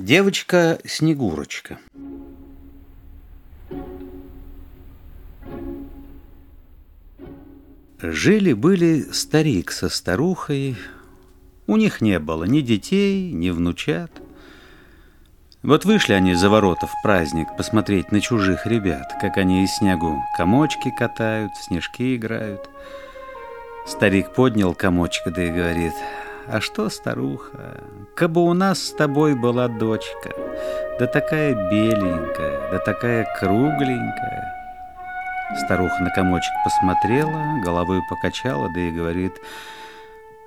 Девочка-снегурочка Жили-были старик со старухой. У них не было ни детей, ни внучат. Вот вышли они за ворота в праздник посмотреть на чужих ребят, как они из снегу комочки катают, снежки играют. Старик поднял комочка, да и говорит – а что, старуха, кабы у нас с тобой была дочка, да такая беленькая, да такая кругленькая. Старуха на комочек посмотрела, головой покачала, да и говорит,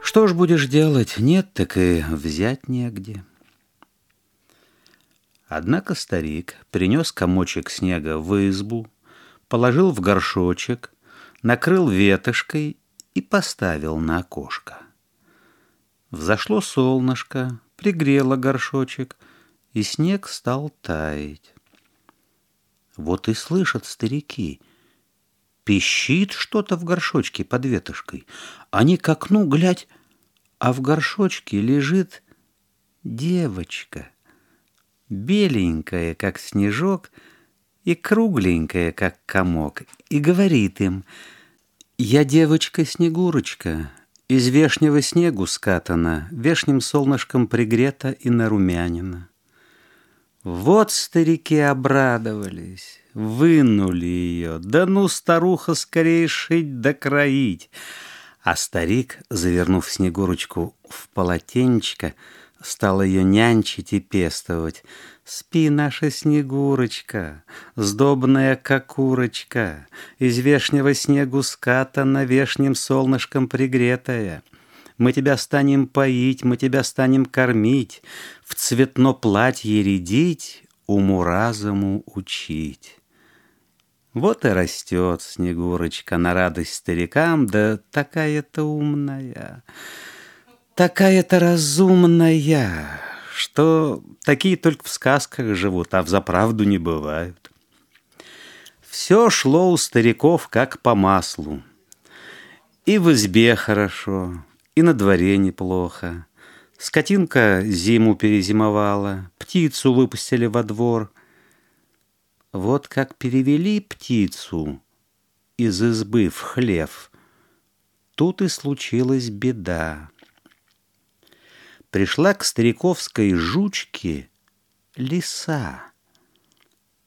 что ж будешь делать, нет, так и взять негде. Однако старик принес комочек снега в избу, положил в горшочек, накрыл ветошкой и поставил на окошко. Взошло солнышко, пригрело горшочек, и снег стал таять. Вот и слышат старики. Пищит что-то в горшочке под ветошкой. Они к окну глядь, а в горшочке лежит девочка. Беленькая, как снежок, и кругленькая, как комок, и говорит им, «Я девочка-снегурочка, из вешнего снегу скатана, вешним солнышком пригрета и нарумянина. Вот старики обрадовались, вынули ее, да ну, старуха, скорее шить да кроить. А старик, завернув Снегурочку в полотенечко, стал ее нянчить и пестовать. Спи, наша Снегурочка, сдобная, как курочка, Из вешнего снегу скатана, вешним солнышком пригретая. Мы тебя станем поить, мы тебя станем кормить, В цветно платье рядить, уму-разуму учить. Вот и растет Снегурочка на радость старикам, да такая-то умная, такая-то разумная что такие только в сказках живут, а в заправду не бывают. Все шло у стариков как по маслу. И в избе хорошо, и на дворе неплохо. Скотинка зиму перезимовала, птицу выпустили во двор. Вот как перевели птицу из избы в хлев, тут и случилась беда пришла к стариковской жучке лиса.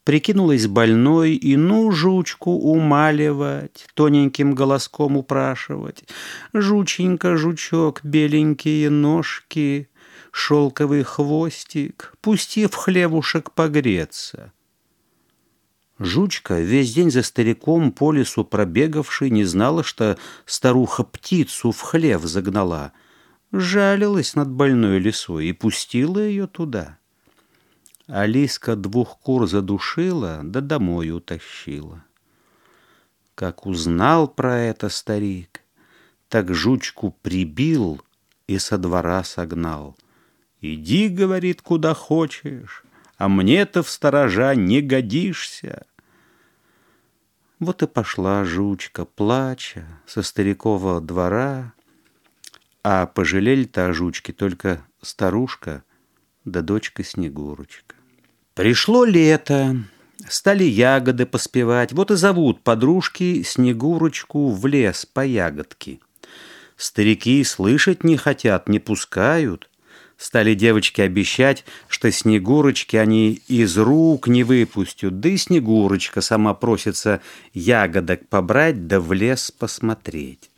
Прикинулась больной, и ну жучку умаливать, тоненьким голоском упрашивать. Жученька, жучок, беленькие ножки, шелковый хвостик, пусти в хлевушек погреться. Жучка, весь день за стариком по лесу пробегавший, не знала, что старуха птицу в хлев загнала — жалилась над больной лисой и пустила ее туда. Алиска двух кур задушила, да домой утащила. Как узнал про это старик, так жучку прибил и со двора согнал. «Иди, — говорит, — куда хочешь, а мне-то в сторожа не годишься». Вот и пошла жучка, плача, со старикового двора, а пожалели-то о жучке только старушка да дочка Снегурочка. Пришло лето, стали ягоды поспевать, вот и зовут подружки Снегурочку в лес по ягодке. Старики слышать не хотят, не пускают. Стали девочки обещать, что Снегурочки они из рук не выпустят, да и Снегурочка сама просится ягодок побрать да в лес посмотреть.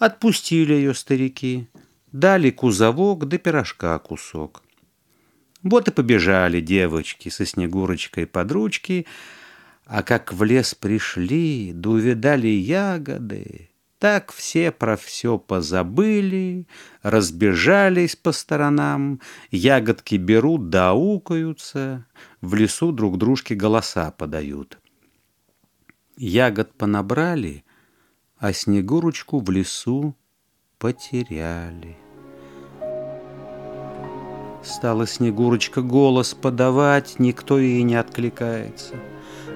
Отпустили ее старики, дали кузовок да пирожка кусок. Вот и побежали девочки со Снегурочкой под ручки, а как в лес пришли, да увидали ягоды, так все про все позабыли, разбежались по сторонам, ягодки берут да аукаются, в лесу друг дружке голоса подают. Ягод понабрали — а Снегурочку в лесу потеряли. Стала Снегурочка голос подавать, никто ей не откликается.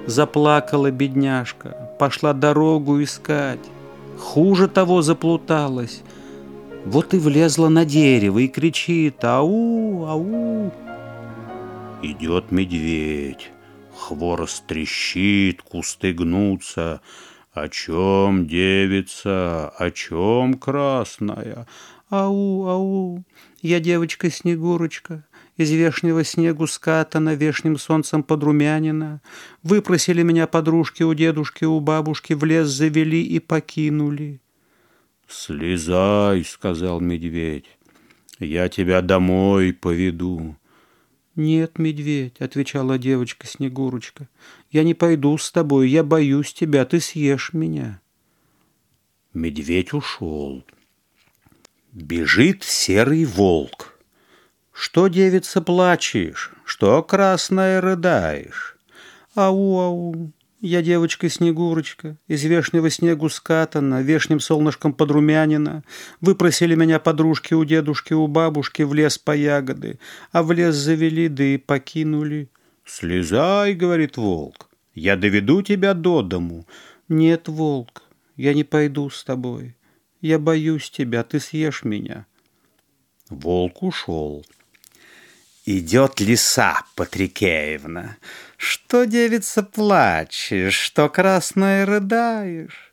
Заплакала бедняжка, пошла дорогу искать. Хуже того заплуталась. Вот и влезла на дерево и кричит «Ау! Ау!» Идет медведь, хворост трещит, кусты гнутся. О чем девица, о чем красная? Ау, ау, я девочка-снегурочка, из вешнего снегу скатана, вешним солнцем подрумянина. Выпросили меня подружки у дедушки, у бабушки, в лес завели и покинули. «Слезай», — сказал медведь, — «я тебя домой поведу». «Нет, медведь», — отвечала девочка Снегурочка, — «я не пойду с тобой, я боюсь тебя, ты съешь меня». Медведь ушел. Бежит серый волк. «Что, девица, плачешь? Что, красная, рыдаешь?» «Ау-ау, я девочка-снегурочка, из вешнего снегу скатана, вешним солнышком подрумянина. Выпросили меня подружки у дедушки, у бабушки в лес по ягоды, а в лес завели, да и покинули. «Слезай, — говорит волк, — я доведу тебя до дому». «Нет, волк, я не пойду с тобой. Я боюсь тебя, ты съешь меня». Волк ушел. Идет лиса Патрикеевна. Что, девица, плачешь, что красная рыдаешь?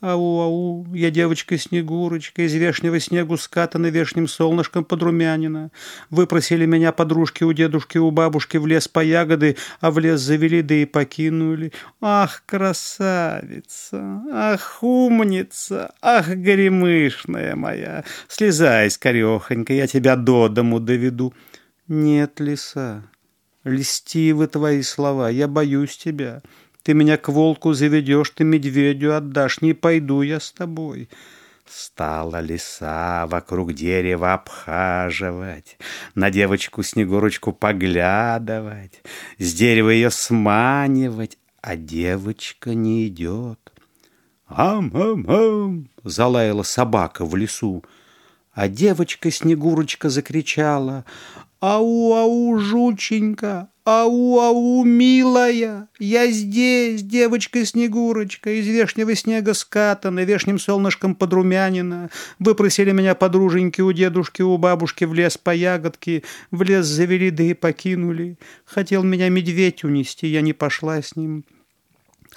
Ау-ау, я девочка-снегурочка, из вешнего снегу скатана вешним солнышком подрумянина. Выпросили меня подружки у дедушки, у бабушки в лес по ягоды, а в лес завели, да и покинули. Ах, красавица, ах, умница, ах, горемышная моя, слезай скорехонько, я тебя до дому доведу. Нет, лиса, льстивы твои слова, я боюсь тебя. Ты меня к волку заведешь, ты медведю отдашь, не пойду я с тобой. Стала лиса вокруг дерева обхаживать, На девочку Снегурочку поглядывать, С дерева ее сманивать, а девочка не идет. «Ам-ам-ам!» — залаяла собака в лесу, а девочка Снегурочка закричала «Ау-ау, жученька! Ау-ау, милая! Я здесь, девочка-снегурочка, из вешнего снега скатана, вешним солнышком подрумянина. Выпросили меня подруженьки у дедушки, у бабушки в лес по ягодке, в лес завели, да и покинули. Хотел меня медведь унести, я не пошла с ним».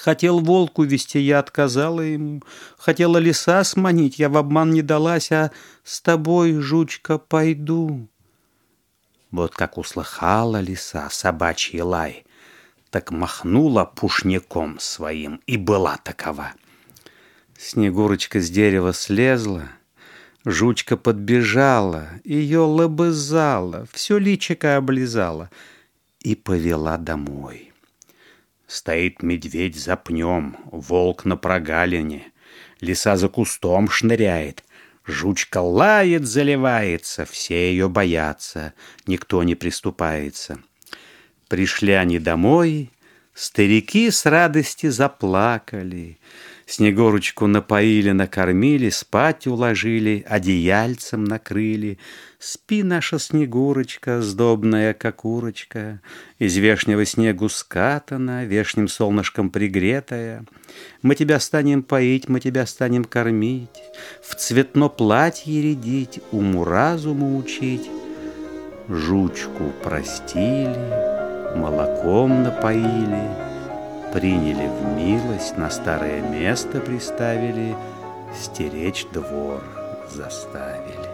Хотел волк увести, я отказала ему. Хотела лиса сманить, я в обман не далась, а с тобой, жучка, пойду. Вот как услыхала лиса собачий лай, так махнула пушняком своим, и была такова. Снегурочка с дерева слезла, жучка подбежала, ее лобызала, все личико облизала и повела домой. Стоит медведь за пнем, волк на прогалине, лиса за кустом шныряет — Жучка лает, заливается, все ее боятся, никто не приступается. Пришли они домой, старики с радости заплакали. Снегурочку напоили, накормили, спать уложили, одеяльцем накрыли. Спи, наша Снегурочка, сдобная, как урочка, Из вешнего снегу скатана, вешним солнышком пригретая. Мы тебя станем поить, мы тебя станем кормить, В цветно платье рядить, уму-разуму учить. Жучку простили, молоком напоили — Приняли в милость, на старое место приставили, Стеречь двор заставили.